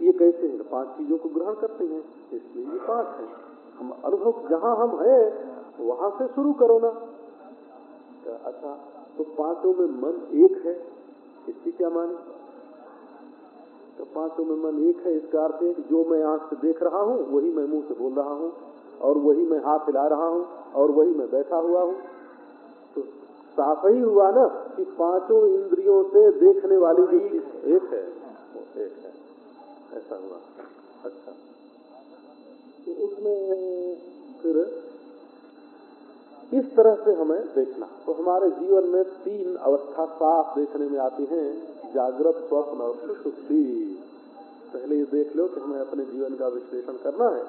ये कैसे हैं? पाँच चीज़ों को ग्रहण करते हैं, इसलिए ये पाँच है। हम अनुभव, जहाँ हम हैं, वहाँ से शुरू करो ना। अच्छा तो पाँचों में मन एक है, इसकी क्या माने? तो पाँचों में मन एक है, इसका अर्थ है जो मैं आँख से देख रहा हूँ, वही मैं मुँह से बोल रहा हूँ, और वही मैं हाथ हिला रहा हूँ, और वही मैं बैठा हुआ हूँ। तो साफ़ ही हुआ ना कि पाँचों इंद्रियों से देखने वाली भी एक है एक है। ऐसा हुआ। अच्छा। तो उसमें फिर इस तरह से हमें देखना। तो हमारे जीवन में तीन अवस्था साफ़ देखने में आती हैं। जागृत स्वप्न और सुषुप्ति पहले ये देख लो कि हमें अपने जीवन का विश्लेषण करना है।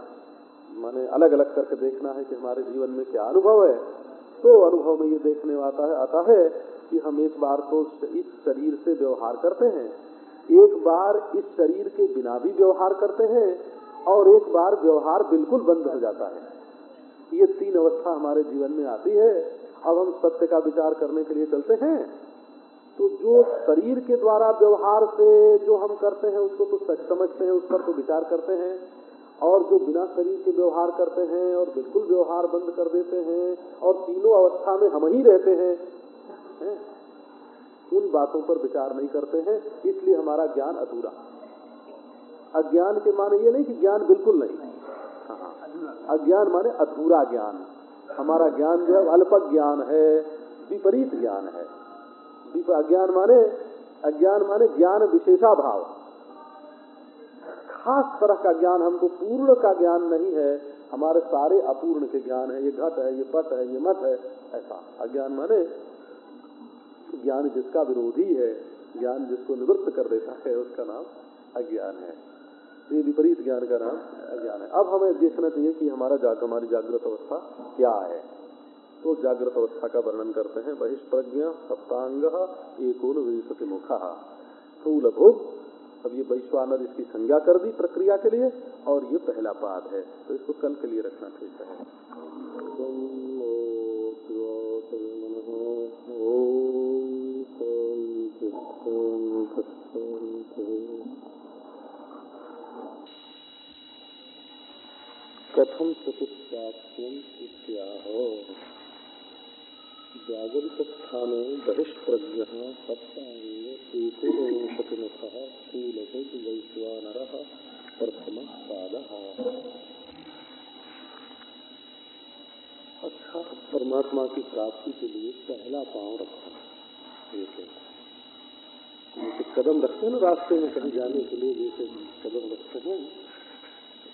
माने अलग अलग करके देखना है कि हमारे जीवन में क्या अनुभव है। तो अनुभव में ये देखने आता है आता है कि हम एक बार तो इस शरीर से व्यवहार करते हैं। एक बार इस शरीर के बिना भी व्यवहार करते हैं और एक बार व्यवहार बिल्कुल बंद हो जाता है। ये तीन अवस्था हमारे जीवन में आती है। अब हम सत्य का विचार करने के लिए चलते हैं। तो जो शरीर के द्वारा व्यवहार से जो हम करते हैं, उसको तो सच समझते हैं, उस पर तो विचार करते हैं। और जो बिना शरीर के व्यवहार करते हैं और बिल्कुल व्यवहार बंद कर देते हैं और तीनों अवस्था में हम ही रहते हैं, है? उन बातों पर विचार नहीं करते हैं, इसलिए हमारा ज्ञान अधूरा। अज्ञान के माने ये नहीं कि ज्ञान बिल्कुल नहीं। हाँ। अज्ञान माने अधूरा ज्ञान। हमारा ज्ञान जो है अल्प ज्ञान है, विपरीत ज्ञान है। अज्ञान माने अज्ञान माने ज्ञान विशेषा भाव खास तरह का ज्ञान हमको पूर्ण का ज्ञान नहीं है। हमारे सारे अपूर्ण के ज्ञान है। ये घट है, ये पट है, ये मत है। ऐसा अज्ञान माने ज्ञान जिसका विरोधी है, ज्ञान जिसको निवृत्त कर देता है, उसका नाम अज्ञान है। ये विपरीत ज्ञान का नाम अज्ञान है। अब हमें देखना चाहिए कि हमारा जाग, हमारी जागृत अवस्था क्या है। तो जागृत अवस्था का वर्णन करते हैं। बहिष्प्रज्ञ सप्तांग एकोन विंशति मुखा स्थूल भोग अब ये वैश्वानर इसकी संज्ञा कर दी प्रक्रिया के लिए, और ये पहला पाद है। तो इसको कल के लिए रखना ठीक है। कथम चतुष्पाक्यम इत्याह? जागरित स्थाने बहिष्प्रज्ञ सप्तांग एकोनविंशतिमुख स्थूलभुज वैश्वानर प्रथम पाद। अच्छा परमात्मा की प्राप्ति के लिए पहला पाँव रखना जैसे कदम रखते हैं ना रास्ते में कहीं जाने के लिए, जैसे कदम रखते हैं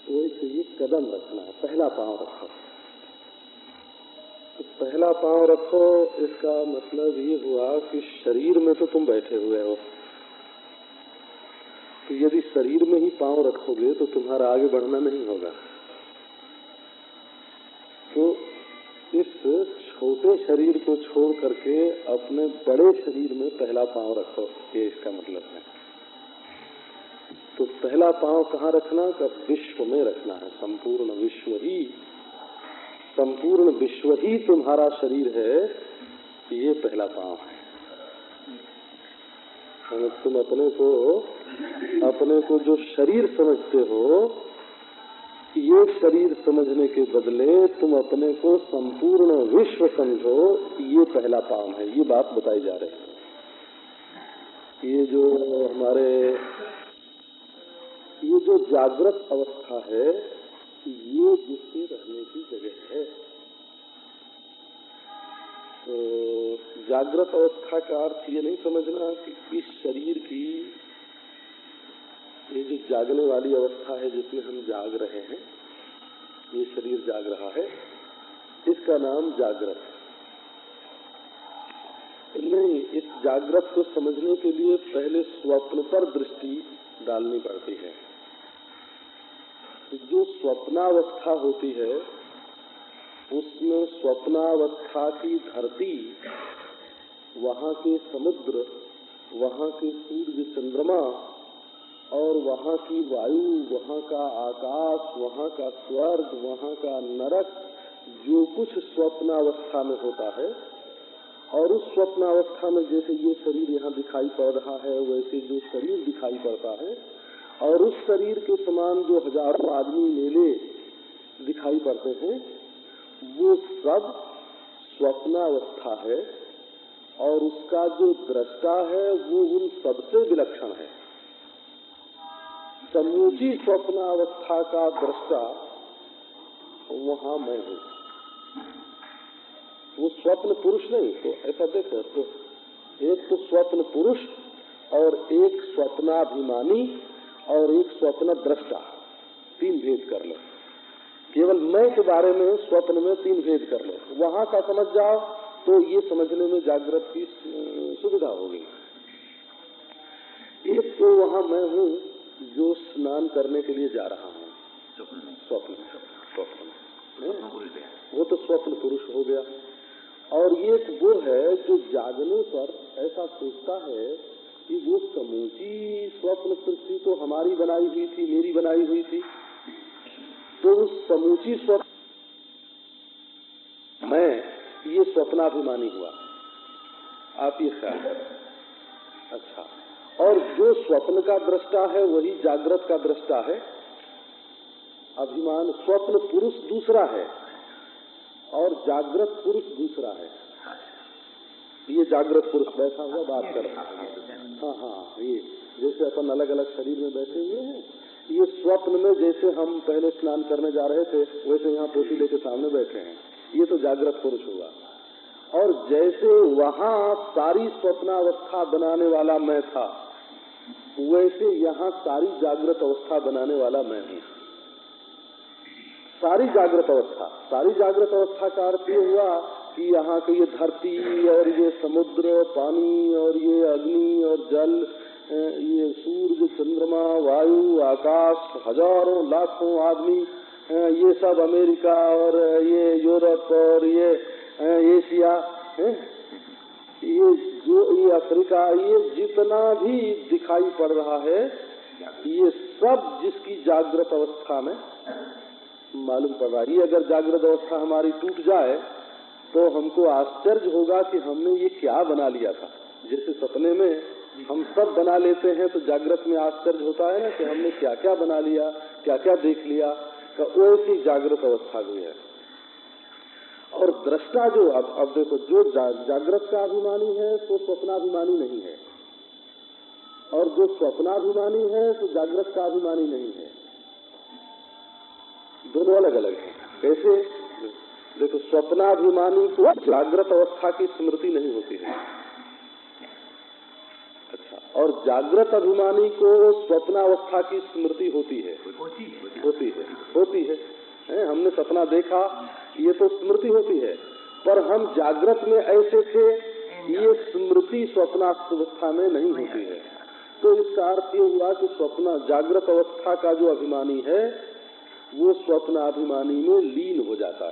वैसे ये कदम रखना है, पहला पाँव रखो तो पहला पाँव रखो, इसका मतलब ये हुआ कि शरीर में तो तुम बैठे हुए हो। तो यदि शरीर में ही पाँव रखोगे तो तुम्हारा आगे बढ़ना नहीं होगा। तो इस छोटे शरीर को छोड़ करके अपने बड़े शरीर में पहला पाँव रखो, ये इसका मतलब है। तो पहला पाँव कहाँ रखना? का विश्व में रखना है, संपूर्ण विश्व ही संपूर्ण विश्व ही तुम्हारा शरीर है, ये पहला पाँव है। तुम अपने को अपने को जो शरीर समझते हो, ये शरीर समझने के बदले तुम अपने को संपूर्ण विश्व समझो, ये पहला पाँव है। ये बात बताई जा रही है। ये जो हमारे, ये जो जागृत अवस्था है ये जिसके रहने की जगह है। तो जागृत अवस्था का अर्थ ये नहीं समझना कि इस शरीर की ये जो जागने वाली अवस्था है जिसमें हम जाग रहे हैं, ये शरीर जाग रहा है। इसका नाम जागृत नहीं इस जागृत को समझने के लिए पहले स्वप्न पर दृष्टि डालनी पड़ती है। जो स्वप्नावस्था होती है, उसमें स्वप्नावस्था की धरती, वहाँ के समुद्र, वहाँ के सूर्य चंद्रमा, और वहाँ की वायु, वहाँ का आकाश, वहाँ का स्वर्ग, वहाँ का नरक, जो कुछ स्वप्नावस्था में होता है, और उस स्वप्नावस्था में जैसे ये शरीर यहाँ दिखाई पड़ रहा है, वैसे जो शरीर दिखाई पड़ता है और उस शरीर के समान जो हज़ारों आदमी मेले दिखाई पड़ते हैं, वो सब स्वप्नावस्था है और उसका जो दृष्टा है, वो उन सबसे विलक्षण है। समूची स्वप्नावस्था का दृष्टा वहाँ मैं हूँ। वो स्वप्न पुरुष नहीं तो ऐसा देखो तो एक तो स्वप्न पुरुष और एक स्वप्नाभिमानी और एक स्वप्न दृष्टा, तीन भेद कर लो। केवल मैं के बारे में, स्वप्न में तीन भेद कर लो। वहाँ का समझ जाओ तो ये समझने में जागृत की सुविधा होगी। एक तो वहाँ मैं हूँ, जो स्नान करने के लिए जा रहा हूँ। स्वप्न स्वप्न वो तो स्वप्न पुरुष हो गया। और एक वो है, जो जागने पर ऐसा सोचता है कि वो समूची स्वप्न सृष्टि तो हमारी बनाई हुई थी, मेरी बनाई हुई थी। तो उस समूची स्वप्न मैं ये स्वप्नाभिमानी हुआ। आप ये ख्याल अच्छा। और जो स्वप्न का दृष्टा है, वही जागृत का दृष्टा है। अभिमान, स्वप्न पुरुष दूसरा है और जागृत पुरुष दूसरा है। ये जागृत पुरुष बैठा हुआ बात कर रहा है। हाँ हाँ ये जैसे अपन अलग अलग शरीर में बैठे हुए हैं ये स्वप्न में जैसे हम पहले स्नान करने जा रहे थे वैसे यहाँ पोती लेके सामने बैठे हैं। ये तो जागृत पुरुष हुआ। और जैसे वहाँ सारी स्वप्नावस्था बनाने वाला मैं था वैसे यहाँ सारी जागृत अवस्था बनाने वाला मैं हूँ। सारी जागृत अवस्था सारी जागृत अवस्था का अर्थ ये हुआ कि यहाँ की ये धरती और ये समुद्र, पानी और ये अग्नि और जल ये सूर्य, चंद्रमा, वायु, आकाश, हज़ारों, लाखों आदमी ये सब अमेरिका और ये यूरोप और ये एशिया ये जो ये अफ्रीका, ये जितना भी दिखाई पड़ रहा है, ये सब जिसकी जागृत अवस्था में मालूम पड़ रहा है। ये अगर जागृत अवस्था हमारी टूट जाए तो हमको आश्चर्य होगा कि हमने ये क्या बना लिया था। जैसे सपने में हम सब बना लेते हैं तो जागृत में आश्चर्य होता है ना कि हमने क्या क्या बना लिया क्या क्या देख लिया तो वैसी जागृत अवस्था हुई है। और दृष्टा जो अब अब देखो जो जा, जागृत का अभिमानी है तो स्वप्नाभिमानी नहीं है। और जो स्वप्नाभिमानी है तो जागृत का अभिमानी नहीं है। दोनों अलग अलग है। कैसे? देखो स्वप्नाभिमानी को जागृत अवस्था की स्मृति नहीं होती है। अच्छा और जागृत अभिमानी को स्वप्नावस्था की स्मृति होती है। होती है। होती है, है? हमने सपना देखा ये तो स्मृति होती है। पर हम जागृत में ऐसे थे ये स्मृति स्वप्नावस्था में नहीं होती है। तो इसका अर्थ ये हुआ कि स्वप्न जागृत अवस्था का जो अभिमानी है वो स्वप्न अभिमानी में लीन हो जाता